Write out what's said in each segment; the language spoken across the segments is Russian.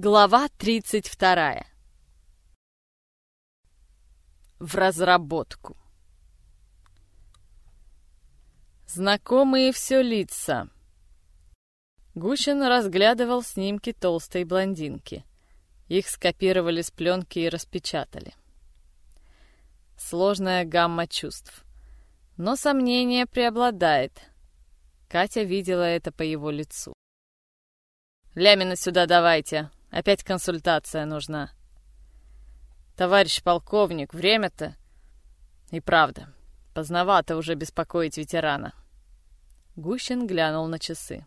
Глава 32. В разработку. Знакомые все лица. Гущин разглядывал снимки толстой блондинки. Их скопировали с пленки и распечатали. Сложная гамма чувств. Но сомнение преобладает. Катя видела это по его лицу. «Лямина сюда давайте!» Опять консультация нужна. Товарищ полковник, время-то... И правда, поздновато уже беспокоить ветерана. Гущин глянул на часы.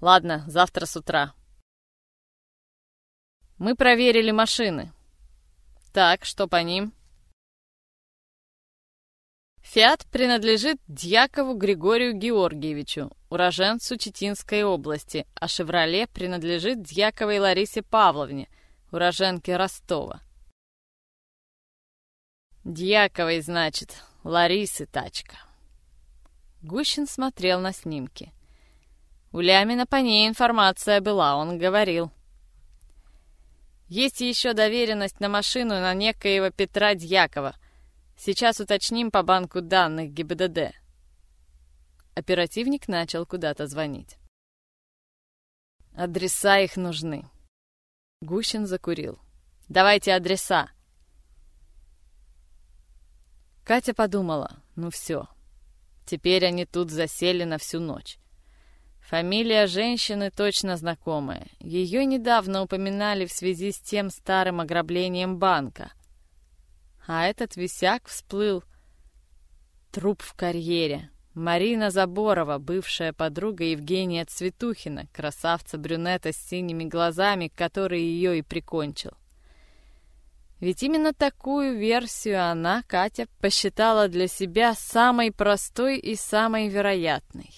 Ладно, завтра с утра. Мы проверили машины. Так, что по ним? «Фиат» принадлежит Дьякову Григорию Георгиевичу, уроженцу Читинской области, а «Шевроле» принадлежит Дьяковой Ларисе Павловне, уроженке Ростова. Дьяковой, значит, Ларисы тачка. Гущин смотрел на снимки. У Лямина по ней информация была, он говорил. Есть еще доверенность на машину на некоего Петра Дьякова — Сейчас уточним по банку данных ГИБДД. Оперативник начал куда-то звонить. Адреса их нужны. Гущин закурил. Давайте адреса. Катя подумала, ну все. Теперь они тут засели на всю ночь. Фамилия женщины точно знакомая. Ее недавно упоминали в связи с тем старым ограблением банка. А этот висяк всплыл. Труп в карьере. Марина Заборова, бывшая подруга Евгения Цветухина, красавца-брюнета с синими глазами, который ее и прикончил. Ведь именно такую версию она, Катя, посчитала для себя самой простой и самой вероятной.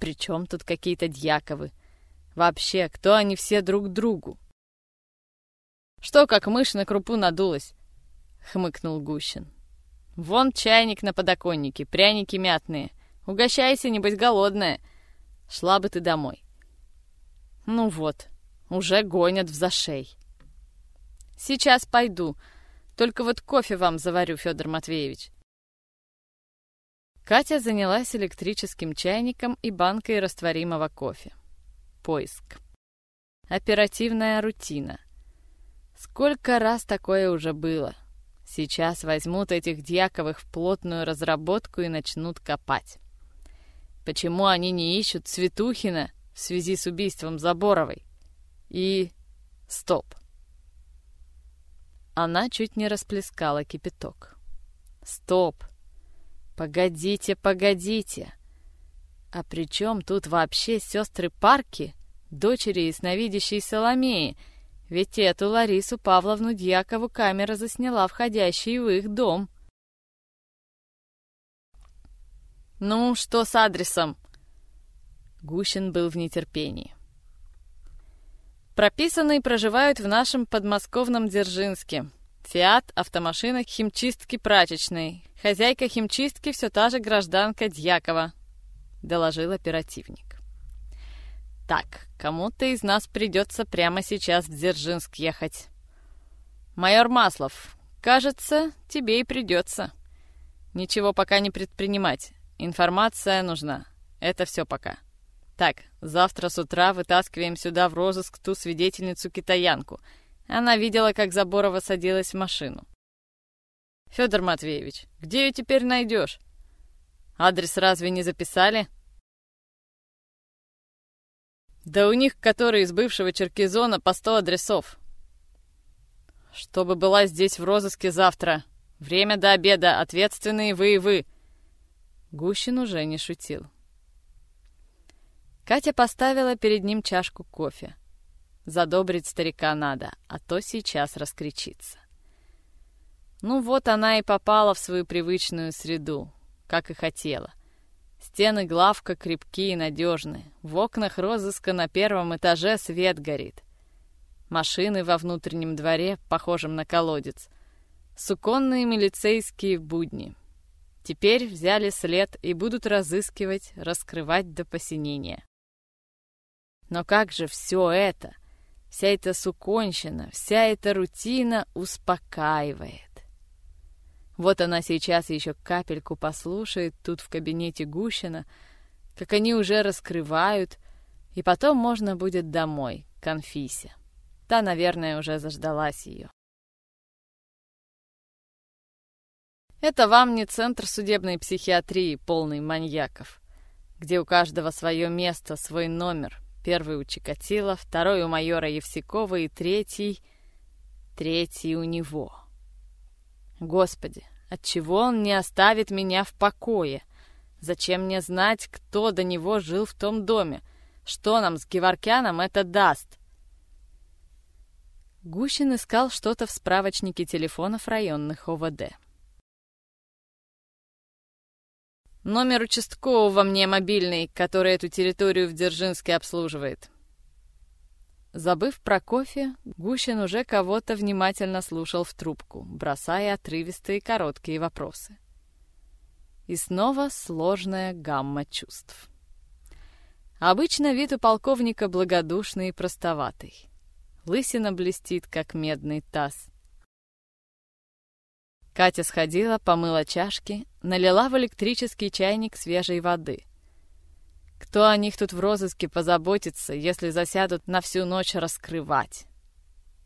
Причем тут какие-то дьяковы? Вообще, кто они все друг другу? Что, как мышь на крупу надулась? — хмыкнул Гущин. «Вон чайник на подоконнике, пряники мятные. Угощайся, небось, голодная. Шла бы ты домой». «Ну вот, уже гонят в зашей». «Сейчас пойду. Только вот кофе вам заварю, Федор Матвеевич». Катя занялась электрическим чайником и банкой растворимого кофе. Поиск. Оперативная рутина. Сколько раз такое уже было? Сейчас возьмут этих дьяковых в плотную разработку и начнут копать. Почему они не ищут Цветухина в связи с убийством Заборовой? И... Стоп. Она чуть не расплескала кипяток. Стоп. Погодите, погодите. А при чем тут вообще сестры Парки, дочери ясновидящей Соломеи, ведь эту Ларису Павловну Дьякову камера засняла входящий в их дом. «Ну, что с адресом?» Гущин был в нетерпении. Прописанные проживают в нашем подмосковном Дзержинске. Фиат, автомашина, химчистки прачечной. Хозяйка химчистки все та же гражданка Дьякова, доложил оперативник. Так, кому-то из нас придется прямо сейчас в Дзержинск ехать. Майор Маслов, кажется, тебе и придется. Ничего пока не предпринимать. Информация нужна. Это все пока. Так, завтра с утра вытаскиваем сюда в розыск ту свидетельницу-китаянку. Она видела, как Заборова садилась в машину. Федор Матвеевич, где ее теперь найдешь? Адрес разве не записали? Да у них, которые из бывшего Черкизона, по сто адресов. Чтобы была здесь в розыске завтра. Время до обеда, ответственные вы и вы. Гущин уже не шутил. Катя поставила перед ним чашку кофе. Задобрить старика надо, а то сейчас раскричится. Ну вот она и попала в свою привычную среду, как и хотела — Стены главка крепкие и надежные. В окнах розыска на первом этаже свет горит. Машины во внутреннем дворе, похожем на колодец. Суконные милицейские будни. Теперь взяли след и будут разыскивать, раскрывать до посинения. Но как же все это? Вся эта суконщина, вся эта рутина успокаивает. Вот она сейчас еще капельку послушает тут в кабинете Гущина, как они уже раскрывают, и потом можно будет домой, к Анфисе. Та, наверное, уже заждалась ее. Это вам не центр судебной психиатрии, полный маньяков, где у каждого свое место, свой номер. Первый у Чикатила, второй у майора Евсикова и третий... Третий у него. Господи, отчего он не оставит меня в покое? Зачем мне знать, кто до него жил в том доме? Что нам с Геворкяном это даст? Гущин искал что-то в справочнике телефонов районных ОВД. Номер участкового мне мобильный, который эту территорию в Дзержинске обслуживает. Забыв про кофе, Гущин уже кого-то внимательно слушал в трубку, бросая отрывистые короткие вопросы. И снова сложная гамма чувств. Обычно вид у полковника благодушный и простоватый. Лысина блестит, как медный таз. Катя сходила, помыла чашки, налила в электрический чайник свежей воды. Кто о них тут в розыске позаботится, если засядут на всю ночь раскрывать?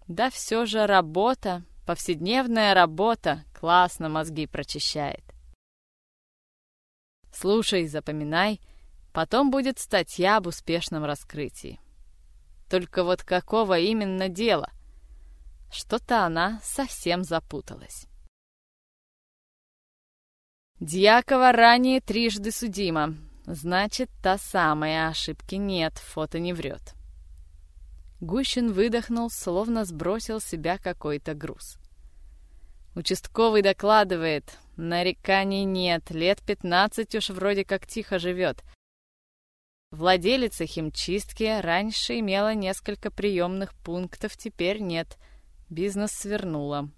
Да все же работа, повседневная работа, классно мозги прочищает. Слушай, запоминай, потом будет статья об успешном раскрытии. Только вот какого именно дела? Что-то она совсем запуталась. Дьякова ранее трижды судима. Значит, та самая, ошибки нет, фото не врет. Гущин выдохнул, словно сбросил себя какой-то груз. Участковый докладывает, нареканий нет, лет пятнадцать уж вроде как тихо живет. Владелица химчистки раньше имела несколько приемных пунктов, теперь нет. Бизнес свернула.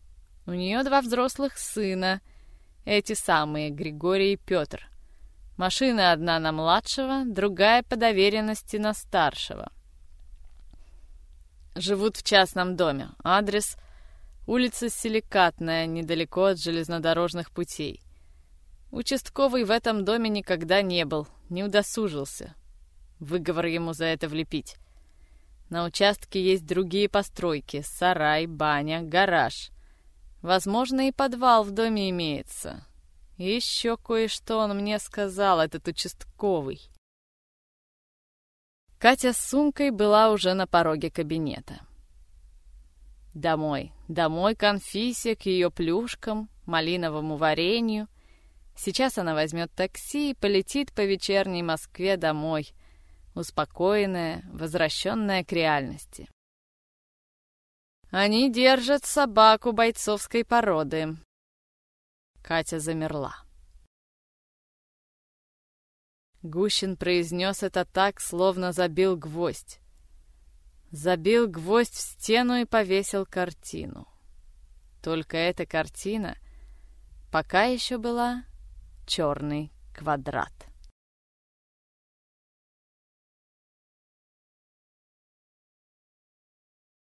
У нее два взрослых сына — эти самые Григорий и Петр. Машина одна на младшего, другая по доверенности на старшего. Живут в частном доме. Адрес — улица Силикатная, недалеко от железнодорожных путей. Участковый в этом доме никогда не был, не удосужился. Выговор ему за это влепить. На участке есть другие постройки — сарай, баня, гараж — Возможно, и подвал в доме имеется. Еще кое-что он мне сказал, этот участковый. Катя с сумкой была уже на пороге кабинета. Домой, домой к Анфисе, к ее плюшкам, малиновому варенью. Сейчас она возьмет такси и полетит по вечерней Москве домой, успокоенная, возвращенная к реальности. Они держат собаку бойцовской породы. Катя замерла. Гущин произнес это так, словно забил гвоздь. Забил гвоздь в стену и повесил картину. Только эта картина пока еще была черный квадрат.